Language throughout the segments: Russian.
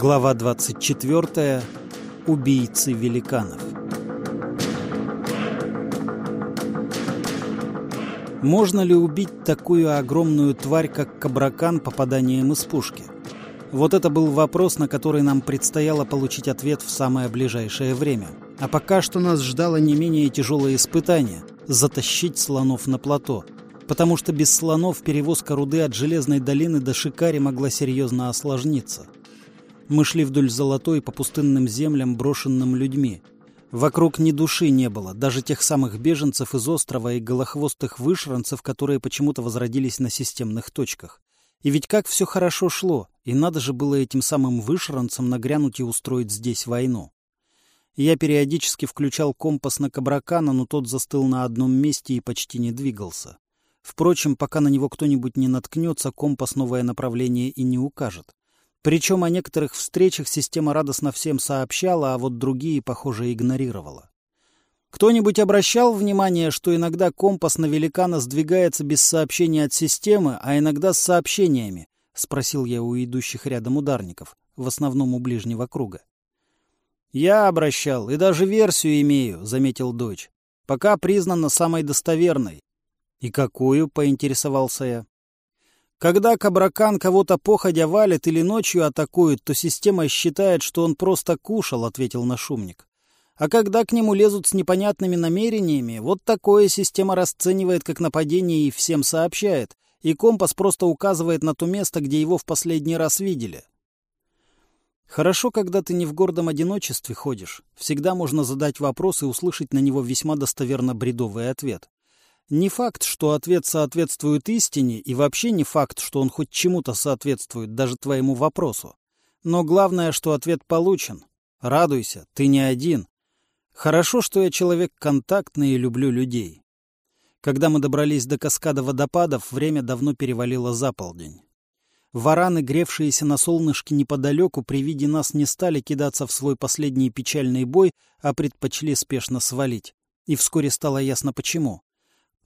Глава 24. Убийцы великанов. Можно ли убить такую огромную тварь, как кабракан, попаданием из пушки? Вот это был вопрос, на который нам предстояло получить ответ в самое ближайшее время. А пока что нас ждало не менее тяжелое испытание – затащить слонов на плато. Потому что без слонов перевозка руды от Железной долины до Шикари могла серьезно осложниться. Мы шли вдоль золотой по пустынным землям, брошенным людьми. Вокруг ни души не было, даже тех самых беженцев из острова и голохвостых вышранцев, которые почему-то возродились на системных точках. И ведь как все хорошо шло, и надо же было этим самым вышранцам нагрянуть и устроить здесь войну. Я периодически включал компас на Кабракана, но тот застыл на одном месте и почти не двигался. Впрочем, пока на него кто-нибудь не наткнется, компас новое направление и не укажет. Причем о некоторых встречах система радостно всем сообщала, а вот другие, похоже, игнорировала. Кто-нибудь обращал внимание, что иногда компас на великана сдвигается без сообщения от системы, а иногда с сообщениями? — спросил я у идущих рядом ударников, в основном у ближнего круга. — Я обращал, и даже версию имею, — заметил дочь. — Пока признана самой достоверной. — И какую? — поинтересовался я. Когда Кабракан кого-то походя валит или ночью атакует, то система считает, что он просто кушал, — ответил нашумник. А когда к нему лезут с непонятными намерениями, вот такое система расценивает как нападение и всем сообщает, и компас просто указывает на то место, где его в последний раз видели. Хорошо, когда ты не в гордом одиночестве ходишь. Всегда можно задать вопрос и услышать на него весьма достоверно бредовый ответ. Не факт, что ответ соответствует истине, и вообще не факт, что он хоть чему-то соответствует, даже твоему вопросу. Но главное, что ответ получен. Радуйся, ты не один. Хорошо, что я человек контактный и люблю людей. Когда мы добрались до каскада водопадов, время давно перевалило за полдень. Вараны, гревшиеся на солнышке неподалеку, при виде нас не стали кидаться в свой последний печальный бой, а предпочли спешно свалить. И вскоре стало ясно почему.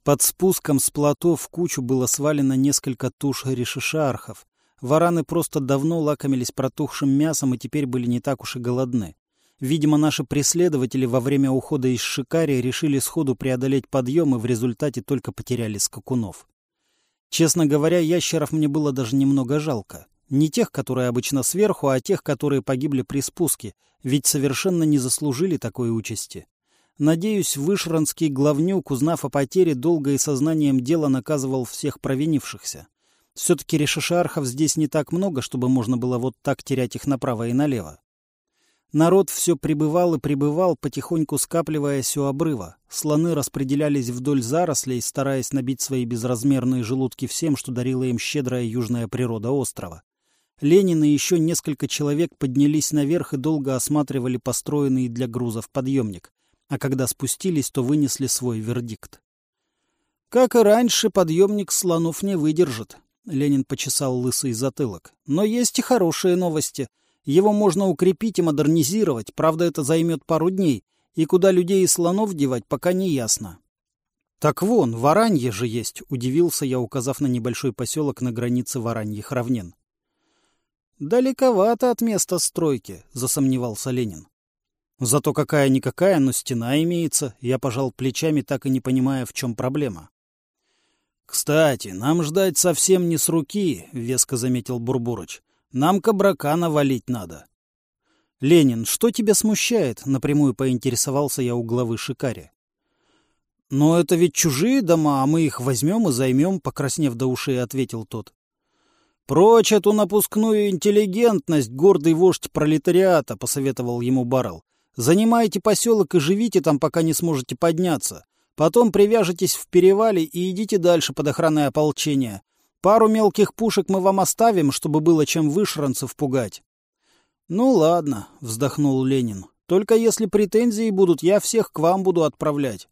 Под спуском с плато в кучу было свалено несколько туш решишархов. Вараны просто давно лакомились протухшим мясом и теперь были не так уж и голодны. Видимо, наши преследователи во время ухода из Шикари решили сходу преодолеть подъем и в результате только потеряли скакунов. Честно говоря, ящеров мне было даже немного жалко. Не тех, которые обычно сверху, а тех, которые погибли при спуске, ведь совершенно не заслужили такой участи. Надеюсь, вышранский главнюк, узнав о потере, долго и сознанием дела наказывал всех провинившихся. Все-таки решишархов здесь не так много, чтобы можно было вот так терять их направо и налево. Народ все прибывал и прибывал, потихоньку скапливаясь у обрыва. Слоны распределялись вдоль зарослей, стараясь набить свои безразмерные желудки всем, что дарила им щедрая южная природа острова. Ленин и еще несколько человек поднялись наверх и долго осматривали построенный для грузов подъемник. А когда спустились, то вынесли свой вердикт. «Как и раньше, подъемник слонов не выдержит», — Ленин почесал лысый затылок. «Но есть и хорошие новости». Его можно укрепить и модернизировать, правда, это займет пару дней, и куда людей и слонов девать, пока не ясно. «Так вон, Варанье же есть», — удивился я, указав на небольшой поселок на границе Вараньих равнин. «Далековато от места стройки», — засомневался Ленин. «Зато какая-никакая, но стена имеется», — я пожал плечами, так и не понимая, в чем проблема. «Кстати, нам ждать совсем не с руки», — веско заметил Бурбурыч. Нам кабракана валить надо. — Ленин, что тебя смущает? — напрямую поинтересовался я у главы Шикари. — Но это ведь чужие дома, а мы их возьмем и займем, — покраснев до ушей, ответил тот. — Прочь эту напускную интеллигентность, гордый вождь пролетариата, — посоветовал ему Баррел. — Занимайте поселок и живите там, пока не сможете подняться. Потом привяжетесь в перевале и идите дальше под охраной ополчения. Пару мелких пушек мы вам оставим, чтобы было чем вышранцев пугать. — Ну ладно, — вздохнул Ленин. — Только если претензии будут, я всех к вам буду отправлять.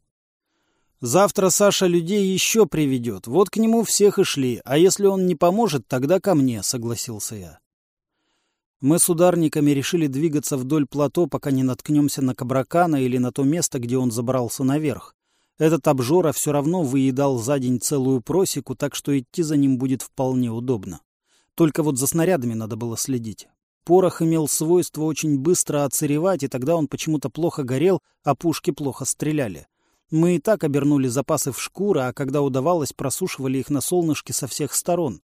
Завтра Саша людей еще приведет. Вот к нему всех и шли. А если он не поможет, тогда ко мне, — согласился я. Мы с ударниками решили двигаться вдоль плато, пока не наткнемся на Кабракана или на то место, где он забрался наверх. Этот обжора все равно выедал за день целую просеку, так что идти за ним будет вполне удобно. Только вот за снарядами надо было следить. Порох имел свойство очень быстро оцаревать, и тогда он почему-то плохо горел, а пушки плохо стреляли. Мы и так обернули запасы в шкуры, а когда удавалось, просушивали их на солнышке со всех сторон.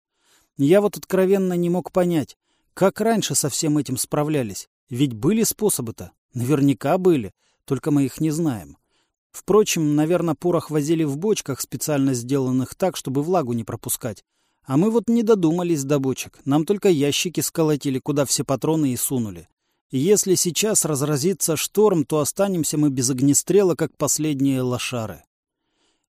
Я вот откровенно не мог понять, как раньше со всем этим справлялись. Ведь были способы-то. Наверняка были, только мы их не знаем. Впрочем, наверное, порох возили в бочках, специально сделанных так, чтобы влагу не пропускать. А мы вот не додумались до бочек. Нам только ящики сколотили, куда все патроны и сунули. Если сейчас разразится шторм, то останемся мы без огнестрела, как последние лошары.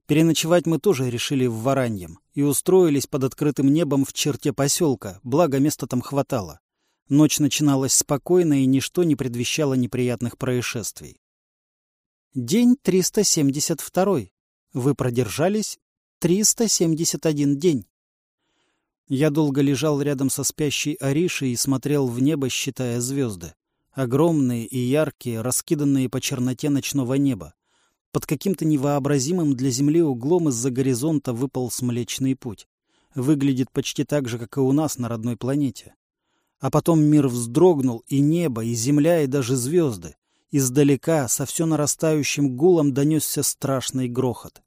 Переночевать мы тоже решили в Вараньем и устроились под открытым небом в черте поселка, благо места там хватало. Ночь начиналась спокойно, и ничто не предвещало неприятных происшествий. День 372. Вы продержались 371 день. Я долго лежал рядом со спящей Аришей и смотрел в небо, считая звезды. Огромные и яркие, раскиданные по черноте ночного неба. Под каким-то невообразимым для Земли углом из-за горизонта выпал Млечный Путь. Выглядит почти так же, как и у нас на родной планете. А потом мир вздрогнул, и небо, и земля, и даже звезды. Издалека, со все нарастающим гулом, донесся страшный грохот.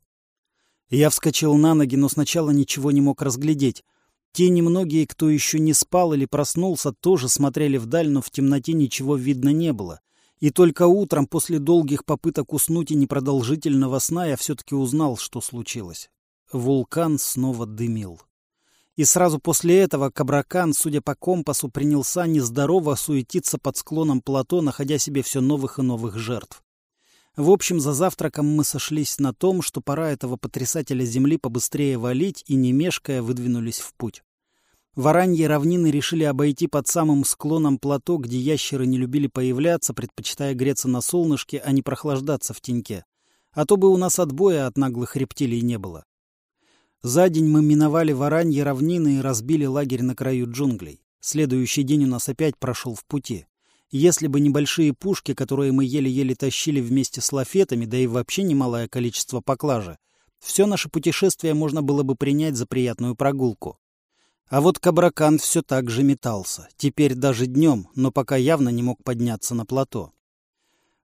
Я вскочил на ноги, но сначала ничего не мог разглядеть. Те немногие, кто еще не спал или проснулся, тоже смотрели вдаль, но в темноте ничего видно не было. И только утром, после долгих попыток уснуть и непродолжительного сна, я все-таки узнал, что случилось. Вулкан снова дымил. И сразу после этого Кабракан, судя по компасу, принялся нездорово суетиться под склоном плато, находя себе все новых и новых жертв. В общем, за завтраком мы сошлись на том, что пора этого потрясателя земли побыстрее валить, и, не мешкая, выдвинулись в путь. Вараньи равнины решили обойти под самым склоном плато, где ящеры не любили появляться, предпочитая греться на солнышке, а не прохлаждаться в теньке. А то бы у нас отбоя от наглых рептилий не было. За день мы миновали Вараньи равнины и разбили лагерь на краю джунглей. Следующий день у нас опять прошел в пути. Если бы небольшие пушки, которые мы еле-еле тащили вместе с лафетами, да и вообще немалое количество поклажи, все наше путешествие можно было бы принять за приятную прогулку. А вот Кабракан все так же метался, теперь даже днем, но пока явно не мог подняться на плато.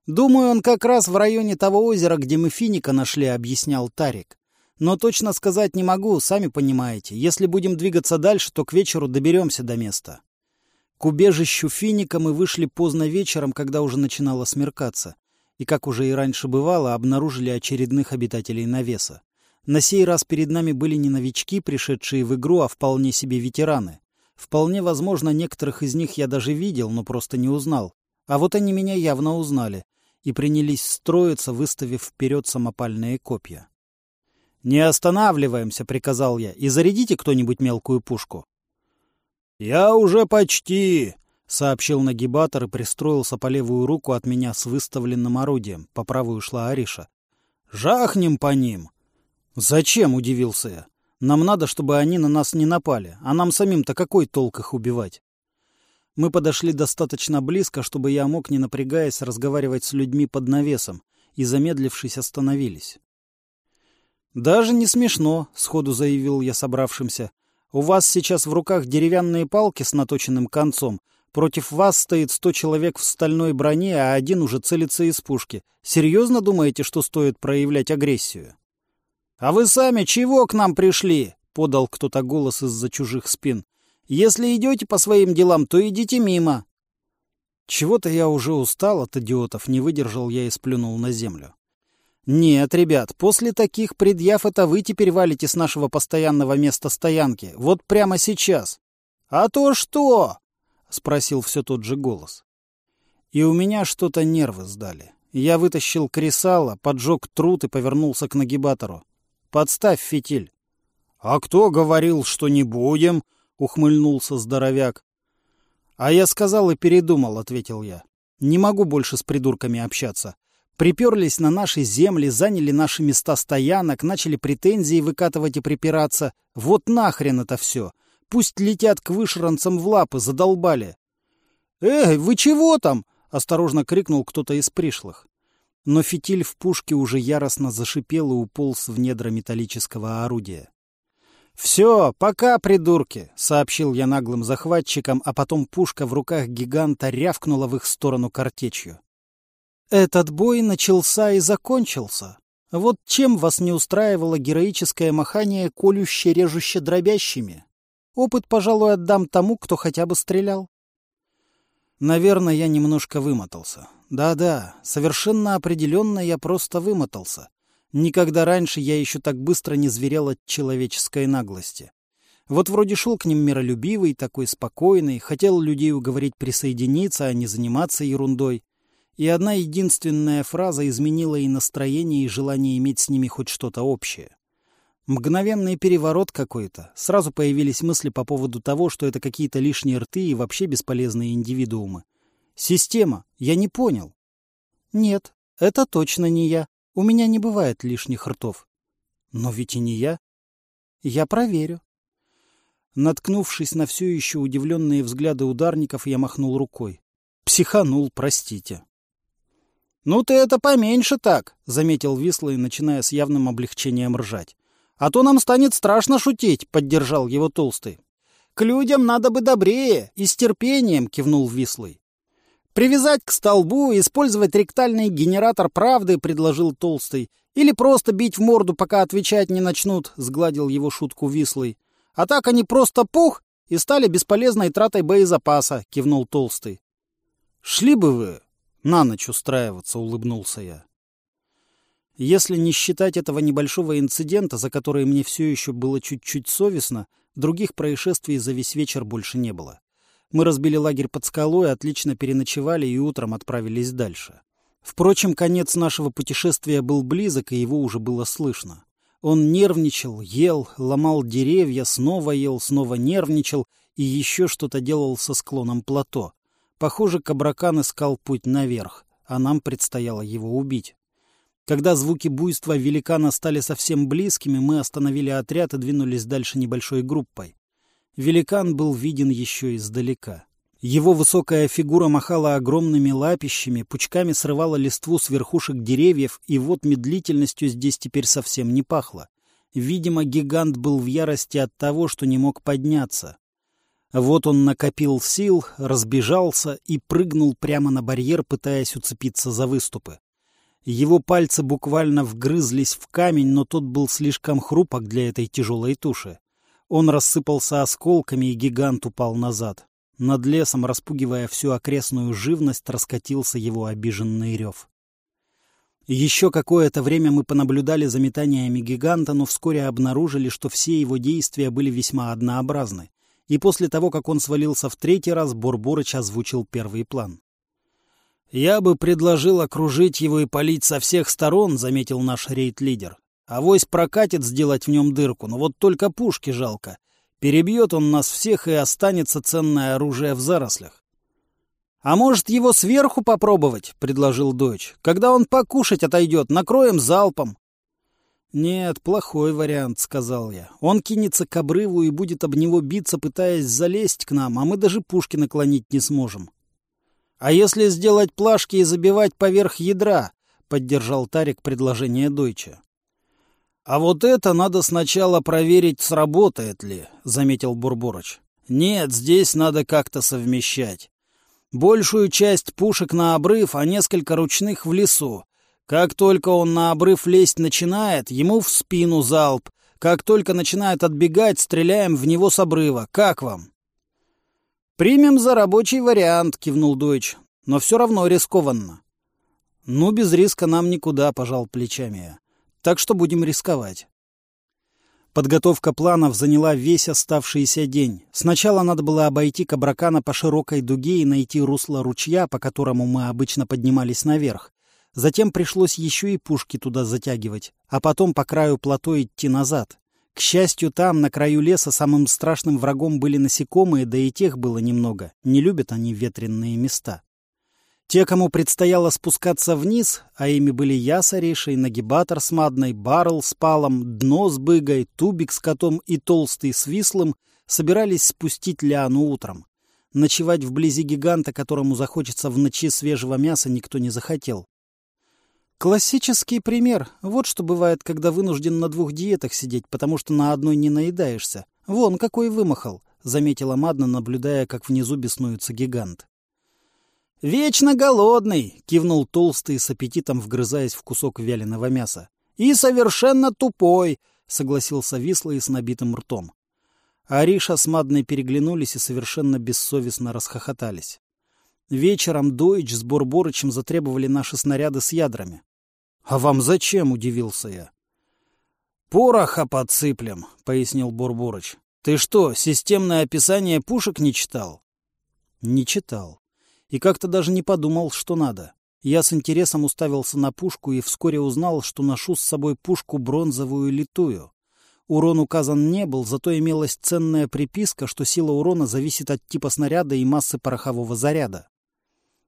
«Думаю, он как раз в районе того озера, где мы финика нашли», — объяснял Тарик. «Но точно сказать не могу, сами понимаете. Если будем двигаться дальше, то к вечеру доберемся до места». К убежищу финика мы вышли поздно вечером, когда уже начинало смеркаться, и, как уже и раньше бывало, обнаружили очередных обитателей навеса. На сей раз перед нами были не новички, пришедшие в игру, а вполне себе ветераны. Вполне возможно, некоторых из них я даже видел, но просто не узнал. А вот они меня явно узнали и принялись строиться, выставив вперед самопальные копья. «Не останавливаемся», — приказал я, — «и зарядите кто-нибудь мелкую пушку». «Я уже почти», — сообщил нагибатор и пристроился по левую руку от меня с выставленным орудием. По правую шла Ариша. «Жахнем по ним!» «Зачем?» — удивился я. «Нам надо, чтобы они на нас не напали. А нам самим-то какой толк их убивать?» Мы подошли достаточно близко, чтобы я мог, не напрягаясь, разговаривать с людьми под навесом, и, замедлившись, остановились. «Даже не смешно», — сходу заявил я собравшимся. У вас сейчас в руках деревянные палки с наточенным концом. Против вас стоит сто человек в стальной броне, а один уже целится из пушки. Серьезно думаете, что стоит проявлять агрессию? — А вы сами чего к нам пришли? — подал кто-то голос из-за чужих спин. — Если идете по своим делам, то идите мимо. Чего-то я уже устал от идиотов, не выдержал я и сплюнул на землю. «Нет, ребят, после таких предъяв это вы теперь валите с нашего постоянного места стоянки. Вот прямо сейчас». «А то что?» — спросил все тот же голос. И у меня что-то нервы сдали. Я вытащил кресало, поджег труд и повернулся к нагибатору. «Подставь фитиль». «А кто говорил, что не будем?» — ухмыльнулся здоровяк. «А я сказал и передумал», — ответил я. «Не могу больше с придурками общаться. Приперлись на наши земли, заняли наши места стоянок, начали претензии выкатывать и припираться. Вот нахрен это все. Пусть летят к вышранцам в лапы, задолбали. «Эй, вы чего там?» — осторожно крикнул кто-то из пришлых. Но фитиль в пушке уже яростно зашипел и уполз в недра металлического орудия. «Все, пока, придурки!» — сообщил я наглым захватчикам, а потом пушка в руках гиганта рявкнула в их сторону картечью. Этот бой начался и закончился. Вот чем вас не устраивало героическое махание колюще-режуще-дробящими? Опыт, пожалуй, отдам тому, кто хотя бы стрелял. Наверное, я немножко вымотался. Да-да, совершенно определенно я просто вымотался. Никогда раньше я еще так быстро не зверел от человеческой наглости. Вот вроде шел к ним миролюбивый, такой спокойный, хотел людей уговорить присоединиться, а не заниматься ерундой. И одна единственная фраза изменила и настроение, и желание иметь с ними хоть что-то общее. Мгновенный переворот какой-то. Сразу появились мысли по поводу того, что это какие-то лишние рты и вообще бесполезные индивидуумы. Система. Я не понял. Нет, это точно не я. У меня не бывает лишних ртов. Но ведь и не я. Я проверю. Наткнувшись на все еще удивленные взгляды ударников, я махнул рукой. Психанул, простите. «Ну ты это поменьше так», — заметил Вислый, начиная с явным облегчением ржать. «А то нам станет страшно шутить», — поддержал его Толстый. «К людям надо бы добрее и с терпением», — кивнул Вислый. «Привязать к столбу, использовать ректальный генератор правды», — предложил Толстый. «Или просто бить в морду, пока отвечать не начнут», — сгладил его шутку Вислый. «А так они просто пух и стали бесполезной тратой боезапаса», — кивнул Толстый. «Шли бы вы на ночь устраиваться, улыбнулся я. Если не считать этого небольшого инцидента, за который мне все еще было чуть-чуть совестно, других происшествий за весь вечер больше не было. Мы разбили лагерь под скалой, отлично переночевали и утром отправились дальше. Впрочем, конец нашего путешествия был близок, и его уже было слышно. Он нервничал, ел, ломал деревья, снова ел, снова нервничал и еще что-то делал со склоном плато. Похоже, Кабракан искал путь наверх, а нам предстояло его убить. Когда звуки буйства великана стали совсем близкими, мы остановили отряд и двинулись дальше небольшой группой. Великан был виден еще издалека. Его высокая фигура махала огромными лапищами, пучками срывала листву с верхушек деревьев, и вот медлительностью здесь теперь совсем не пахло. Видимо, гигант был в ярости от того, что не мог подняться. Вот он накопил сил, разбежался и прыгнул прямо на барьер, пытаясь уцепиться за выступы. Его пальцы буквально вгрызлись в камень, но тот был слишком хрупок для этой тяжелой туши. Он рассыпался осколками, и гигант упал назад. Над лесом, распугивая всю окрестную живность, раскатился его обиженный рев. Еще какое-то время мы понаблюдали за метаниями гиганта, но вскоре обнаружили, что все его действия были весьма однообразны и после того, как он свалился в третий раз, Бурборыч озвучил первый план. «Я бы предложил окружить его и полить со всех сторон», — заметил наш рейд-лидер. «Авось прокатит сделать в нем дырку, но вот только пушки жалко. Перебьет он нас всех, и останется ценное оружие в зарослях». «А может, его сверху попробовать?» — предложил дочь. «Когда он покушать отойдет, накроем залпом». «Нет, плохой вариант», — сказал я. «Он кинется к обрыву и будет об него биться, пытаясь залезть к нам, а мы даже пушки наклонить не сможем». «А если сделать плашки и забивать поверх ядра?» — поддержал Тарик предложение Дойча. «А вот это надо сначала проверить, сработает ли», — заметил Бурборыч. «Нет, здесь надо как-то совмещать. Большую часть пушек на обрыв, а несколько ручных в лесу. Как только он на обрыв лезть начинает, ему в спину залп. Как только начинает отбегать, стреляем в него с обрыва. Как вам? «Примем за рабочий вариант», — кивнул Дойч. «Но все равно рискованно». «Ну, без риска нам никуда», — пожал плечами я. «Так что будем рисковать». Подготовка планов заняла весь оставшийся день. Сначала надо было обойти Кабракана по широкой дуге и найти русло ручья, по которому мы обычно поднимались наверх. Затем пришлось еще и пушки туда затягивать, а потом по краю плато идти назад. К счастью, там, на краю леса, самым страшным врагом были насекомые, да и тех было немного. Не любят они ветренные места. Те, кому предстояло спускаться вниз, а ими были я с Орешей, нагибатор с Мадной, баррел с палом, дно с быгой, тубик с котом и толстый с вислым, собирались спустить Лиану утром. Ночевать вблизи гиганта, которому захочется в ночи свежего мяса, никто не захотел. Классический пример. Вот что бывает, когда вынужден на двух диетах сидеть, потому что на одной не наедаешься. Вон какой вымахал, — заметила Мадна, наблюдая, как внизу беснуется гигант. «Вечно голодный!» — кивнул толстый с аппетитом, вгрызаясь в кусок вяленого мяса. «И совершенно тупой!» — согласился Вислый с набитым ртом. Ариша с Мадной переглянулись и совершенно бессовестно расхохотались. Вечером Дойч с Борборычем затребовали наши снаряды с ядрами. — А вам зачем? — удивился я. — Пороха подсыплем, — пояснил Борборыч. — Ты что, системное описание пушек не читал? — Не читал. И как-то даже не подумал, что надо. Я с интересом уставился на пушку и вскоре узнал, что ношу с собой пушку бронзовую литую. Урон указан не был, зато имелась ценная приписка, что сила урона зависит от типа снаряда и массы порохового заряда.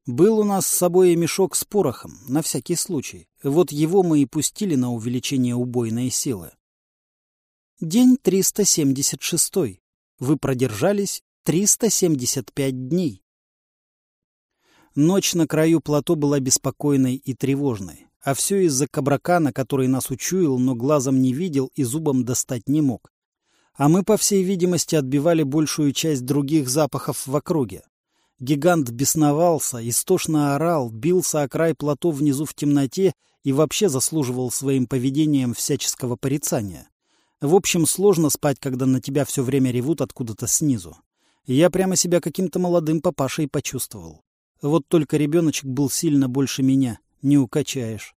Был у нас с собой и мешок с порохом, на всякий случай. Вот его мы и пустили на увеличение убойной силы. День 376. Вы продержались 375 дней. Ночь на краю плато была беспокойной и тревожной. А все из-за кабракана, который нас учуял, но глазом не видел и зубом достать не мог. А мы, по всей видимости, отбивали большую часть других запахов в округе. Гигант бесновался, истошно орал, бился о край плато внизу в темноте и вообще заслуживал своим поведением всяческого порицания. В общем, сложно спать, когда на тебя все время ревут откуда-то снизу. Я прямо себя каким-то молодым папашей почувствовал. Вот только ребеночек был сильно больше меня не укачаешь.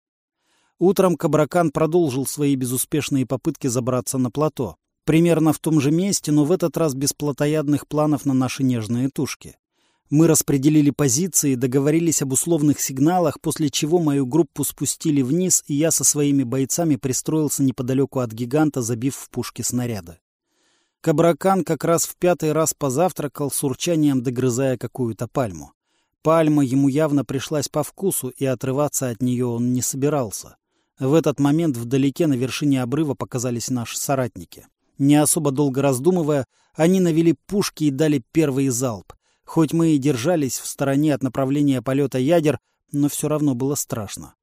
Утром Кабракан продолжил свои безуспешные попытки забраться на плато. Примерно в том же месте, но в этот раз без плотоядных планов на наши нежные тушки. Мы распределили позиции, договорились об условных сигналах, после чего мою группу спустили вниз, и я со своими бойцами пристроился неподалеку от гиганта, забив в пушки снаряда. Кабракан как раз в пятый раз позавтракал с урчанием, догрызая какую-то пальму. Пальма ему явно пришлась по вкусу, и отрываться от нее он не собирался. В этот момент вдалеке на вершине обрыва показались наши соратники. Не особо долго раздумывая, они навели пушки и дали первый залп. Хоть мы и держались в стороне от направления полета ядер, но все равно было страшно.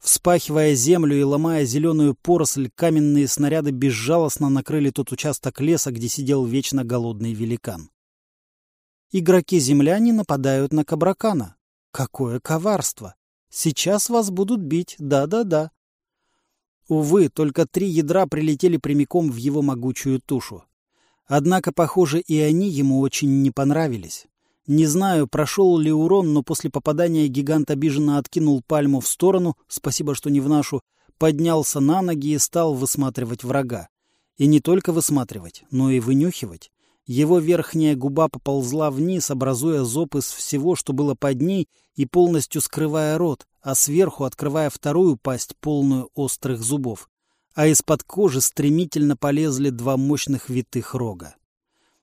Вспахивая землю и ломая зеленую поросль, каменные снаряды безжалостно накрыли тот участок леса, где сидел вечно голодный великан. Игроки-земляне нападают на Кабракана. Какое коварство! Сейчас вас будут бить, да-да-да. Увы, только три ядра прилетели прямиком в его могучую тушу. Однако, похоже, и они ему очень не понравились. Не знаю, прошел ли урон, но после попадания гигант обиженно откинул пальму в сторону, спасибо, что не в нашу, поднялся на ноги и стал высматривать врага. И не только высматривать, но и вынюхивать. Его верхняя губа поползла вниз, образуя зоб из всего, что было под ней, и полностью скрывая рот, а сверху открывая вторую пасть, полную острых зубов. А из-под кожи стремительно полезли два мощных витых рога.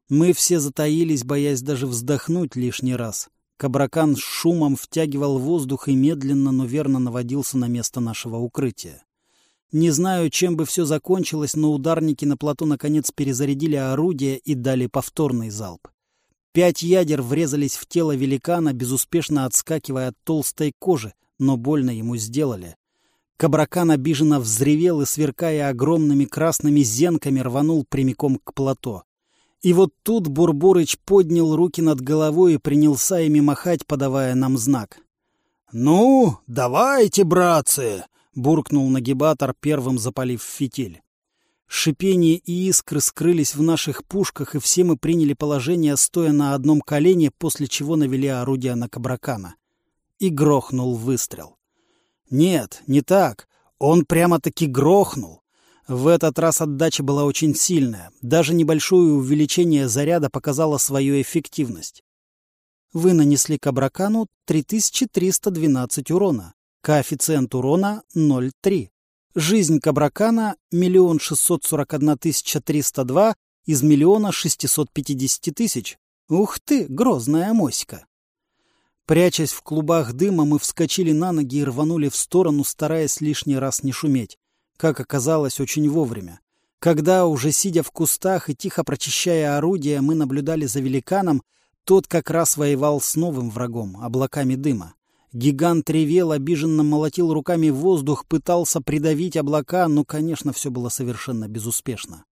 Мы все затаились, боясь даже вздохнуть лишний раз. Кабракан с шумом втягивал воздух и медленно, но верно наводился на место нашего укрытия. Не знаю, чем бы все закончилось, но ударники на плоту наконец перезарядили орудие и дали повторный залп. Пять ядер врезались в тело великана, безуспешно отскакивая от толстой кожи, но больно ему сделали. Кабракан обиженно взревел и, сверкая огромными красными зенками, рванул прямиком к плато. И вот тут Бурборыч поднял руки над головой и принялся ими махать, подавая нам знак. «Ну, давайте, братцы!» Буркнул нагибатор, первым запалив фитиль. Шипение и искры скрылись в наших пушках, и все мы приняли положение, стоя на одном колене, после чего навели орудие на Кабракана. И грохнул выстрел. Нет, не так. Он прямо-таки грохнул. В этот раз отдача была очень сильная. Даже небольшое увеличение заряда показало свою эффективность. Вы нанесли Кабракану 3312 урона. Коэффициент урона 0,3. Жизнь Кабракана – 1 641 302 из миллиона 650 тысяч. Ух ты, грозная моська! Прячась в клубах дыма, мы вскочили на ноги и рванули в сторону, стараясь лишний раз не шуметь. Как оказалось, очень вовремя. Когда, уже сидя в кустах и тихо прочищая орудия, мы наблюдали за великаном, тот как раз воевал с новым врагом — облаками дыма. Гигант ревел, обиженно молотил руками воздух, пытался придавить облака, но, конечно, все было совершенно безуспешно.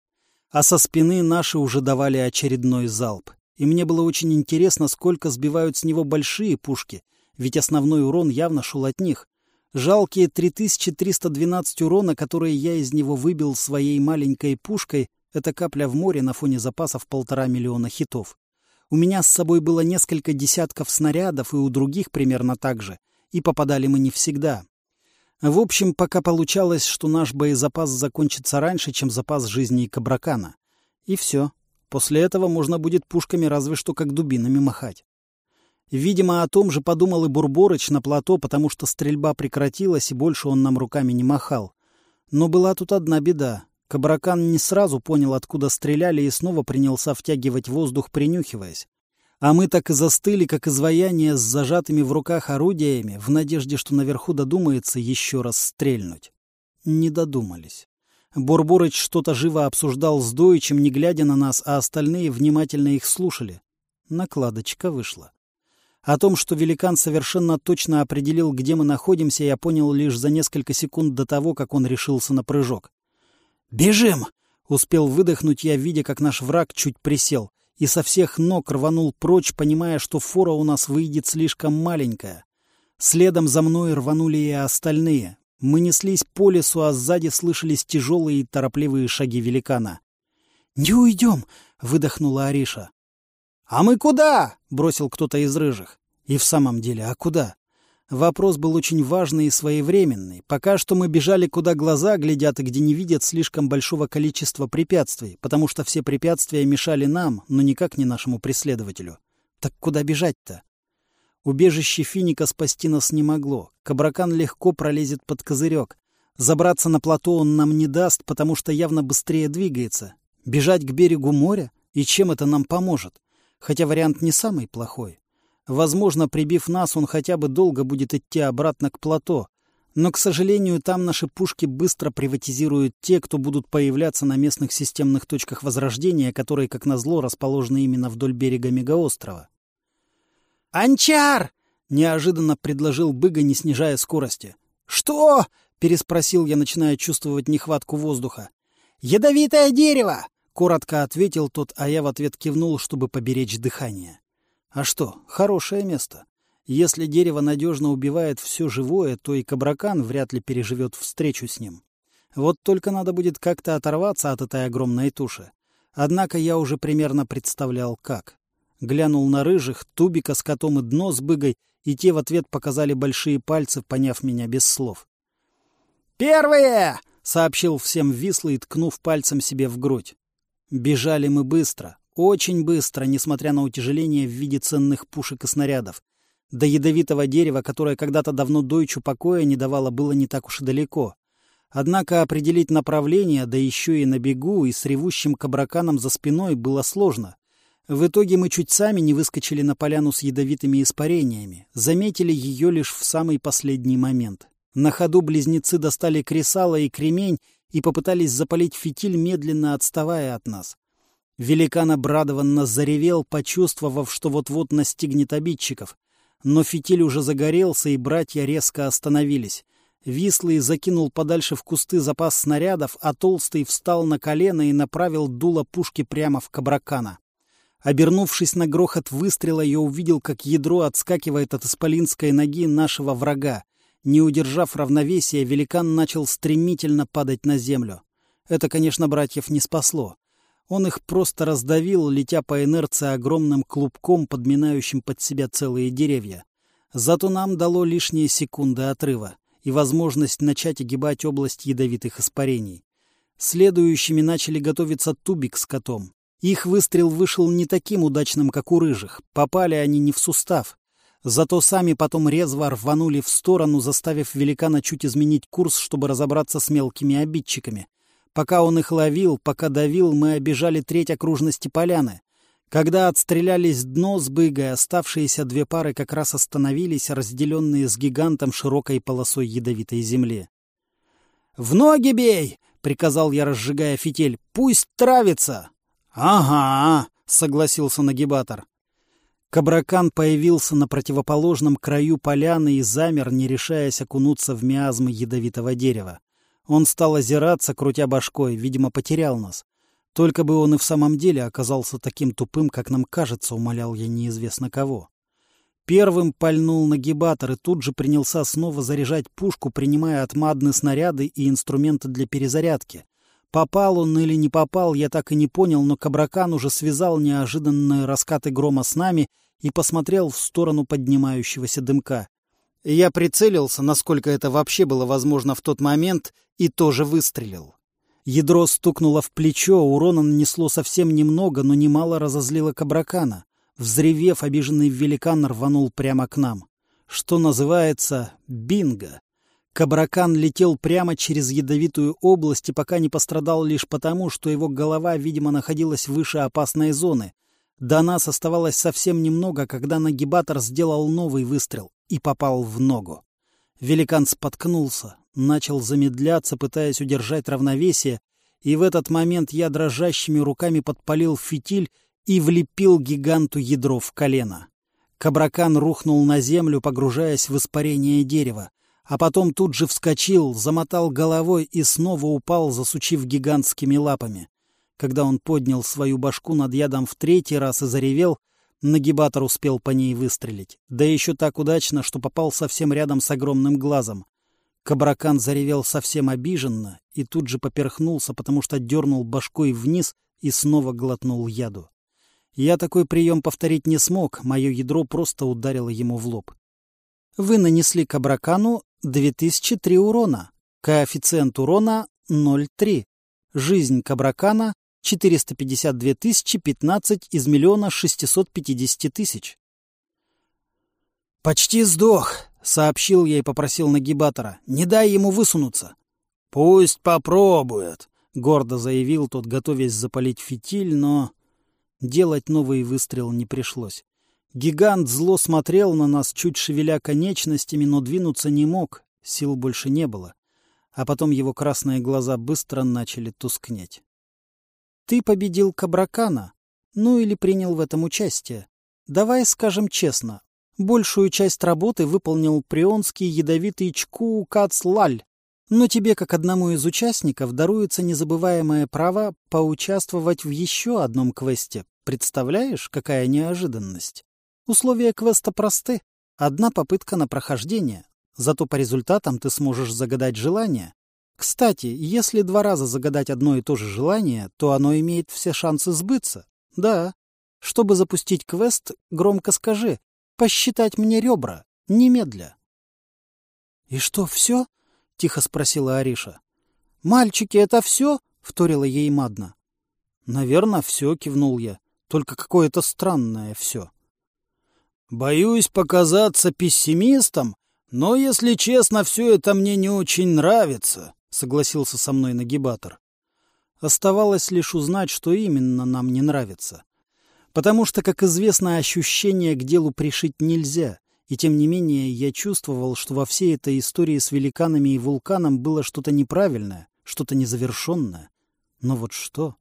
А со спины наши уже давали очередной залп. И мне было очень интересно, сколько сбивают с него большие пушки, ведь основной урон явно шел от них. Жалкие 3312 урона, которые я из него выбил своей маленькой пушкой, это капля в море на фоне запасов полтора миллиона хитов. У меня с собой было несколько десятков снарядов, и у других примерно так же, и попадали мы не всегда. В общем, пока получалось, что наш боезапас закончится раньше, чем запас жизни кабракана. И все. После этого можно будет пушками разве что как дубинами махать. Видимо, о том же подумал и Бурборыч на плато, потому что стрельба прекратилась, и больше он нам руками не махал. Но была тут одна беда. Кабракан не сразу понял, откуда стреляли, и снова принялся втягивать воздух, принюхиваясь. А мы так и застыли, как изваяние с зажатыми в руках орудиями, в надежде, что наверху додумается еще раз стрельнуть. Не додумались. Борборыч что-то живо обсуждал с Дойчем, не глядя на нас, а остальные внимательно их слушали. Накладочка вышла. О том, что великан совершенно точно определил, где мы находимся, я понял лишь за несколько секунд до того, как он решился на прыжок. «Бежим!» — успел выдохнуть я, видя, как наш враг чуть присел, и со всех ног рванул прочь, понимая, что фора у нас выйдет слишком маленькая. Следом за мной рванули и остальные. Мы неслись по лесу, а сзади слышались тяжелые и торопливые шаги великана. «Не уйдем!» — выдохнула Ариша. «А мы куда?» — бросил кто-то из рыжих. И в самом деле, а куда? Вопрос был очень важный и своевременный. Пока что мы бежали, куда глаза глядят и где не видят слишком большого количества препятствий, потому что все препятствия мешали нам, но никак не нашему преследователю. Так куда бежать-то? Убежище Финика спасти нас не могло. Кабракан легко пролезет под козырек. Забраться на плато он нам не даст, потому что явно быстрее двигается. Бежать к берегу моря? И чем это нам поможет? Хотя вариант не самый плохой. Возможно, прибив нас, он хотя бы долго будет идти обратно к плато. Но, к сожалению, там наши пушки быстро приватизируют те, кто будут появляться на местных системных точках возрождения, которые, как назло, расположены именно вдоль берега мегаострова. «Анчар!» — неожиданно предложил Быга, не снижая скорости. «Что?» — переспросил я, начиная чувствовать нехватку воздуха. «Ядовитое дерево!» — коротко ответил тот, а я в ответ кивнул, чтобы поберечь дыхание. А что, хорошее место. Если дерево надежно убивает все живое, то и кабракан вряд ли переживет встречу с ним. Вот только надо будет как-то оторваться от этой огромной туши. Однако я уже примерно представлял, как. Глянул на рыжих, тубика с котом и дно с быгой, и те в ответ показали большие пальцы, поняв меня без слов. «Первые!» — сообщил всем вислый, ткнув пальцем себе в грудь. Бежали мы быстро, очень быстро, несмотря на утяжеление в виде ценных пушек и снарядов. До ядовитого дерева, которое когда-то давно Дойчу покоя не давало, было не так уж и далеко. Однако определить направление, да еще и на бегу, и с ревущим кабраканом за спиной, было сложно. В итоге мы чуть сами не выскочили на поляну с ядовитыми испарениями. Заметили ее лишь в самый последний момент. На ходу близнецы достали кресало и кремень и попытались запалить фитиль, медленно отставая от нас. Великан обрадованно заревел, почувствовав, что вот-вот настигнет обидчиков. Но фитиль уже загорелся, и братья резко остановились. Вислый закинул подальше в кусты запас снарядов, а Толстый встал на колено и направил дуло пушки прямо в кабракана. Обернувшись на грохот выстрела, я увидел, как ядро отскакивает от исполинской ноги нашего врага. Не удержав равновесия, великан начал стремительно падать на землю. Это, конечно, братьев не спасло. Он их просто раздавил, летя по инерции огромным клубком, подминающим под себя целые деревья. Зато нам дало лишние секунды отрыва и возможность начать огибать область ядовитых испарений. Следующими начали готовиться тубик с котом. Их выстрел вышел не таким удачным, как у рыжих. Попали они не в сустав. Зато сами потом резво рванули в сторону, заставив великана чуть изменить курс, чтобы разобраться с мелкими обидчиками. Пока он их ловил, пока давил, мы обижали треть окружности поляны. Когда отстрелялись дно с быгой, оставшиеся две пары как раз остановились, разделенные с гигантом широкой полосой ядовитой земли. «В ноги бей!» — приказал я, разжигая фитиль. «Пусть травится!» «Ага!» — согласился нагибатор. Кабракан появился на противоположном краю поляны и замер, не решаясь окунуться в миазмы ядовитого дерева. Он стал озираться, крутя башкой, видимо, потерял нас. Только бы он и в самом деле оказался таким тупым, как нам кажется, умолял я неизвестно кого. Первым пальнул нагибатор и тут же принялся снова заряжать пушку, принимая от Мадны снаряды и инструменты для перезарядки. Попал он или не попал, я так и не понял, но Кабракан уже связал неожиданные раскаты грома с нами и посмотрел в сторону поднимающегося дымка. Я прицелился, насколько это вообще было возможно в тот момент, и тоже выстрелил. Ядро стукнуло в плечо, урона нанесло совсем немного, но немало разозлило Кабракана. Взревев, обиженный великан рванул прямо к нам. Что называется, бинго. Кабракан летел прямо через ядовитую область и пока не пострадал лишь потому, что его голова, видимо, находилась выше опасной зоны. До нас оставалось совсем немного, когда нагибатор сделал новый выстрел и попал в ногу. Великан споткнулся, начал замедляться, пытаясь удержать равновесие, и в этот момент я дрожащими руками подпалил фитиль и влепил гиганту ядро в колено. Кабракан рухнул на землю, погружаясь в испарение дерева а потом тут же вскочил, замотал головой и снова упал, засучив гигантскими лапами. Когда он поднял свою башку над ядом в третий раз и заревел, нагибатор успел по ней выстрелить. Да еще так удачно, что попал совсем рядом с огромным глазом. Кабракан заревел совсем обиженно и тут же поперхнулся, потому что дернул башкой вниз и снова глотнул яду. Я такой прием повторить не смог, мое ядро просто ударило ему в лоб. Вы нанесли Кабракану 2003 урона. Коэффициент урона 0,3. Жизнь Кабракана 452 тысячи 15 из миллиона 650 тысяч. «Почти сдох», — сообщил я и попросил нагибатора. «Не дай ему высунуться». «Пусть попробует», — гордо заявил тот, готовясь запалить фитиль, но... Делать новый выстрел не пришлось. Гигант зло смотрел на нас, чуть шевеля конечностями, но двинуться не мог, сил больше не было. А потом его красные глаза быстро начали тускнеть. «Ты победил Кабракана, ну или принял в этом участие. Давай скажем честно, большую часть работы выполнил прионский ядовитый Чку Кацлаль, но тебе, как одному из участников, даруется незабываемое право поучаствовать в еще одном квесте. Представляешь, какая неожиданность? Условия квеста просты. Одна попытка на прохождение. Зато по результатам ты сможешь загадать желание. Кстати, если два раза загадать одно и то же желание, то оно имеет все шансы сбыться. Да. Чтобы запустить квест, громко скажи «посчитать мне ребра, немедля». «И что, все?» — тихо спросила Ариша. «Мальчики, это все?» — вторила ей Мадна. «Наверное, все», — кивнул я. «Только какое-то странное все». Боюсь показаться пессимистом, но, если честно, все это мне не очень нравится, — согласился со мной нагибатор. Оставалось лишь узнать, что именно нам не нравится. Потому что, как известно, ощущение к делу пришить нельзя, и тем не менее я чувствовал, что во всей этой истории с великанами и вулканом было что-то неправильное, что-то незавершенное. Но вот что?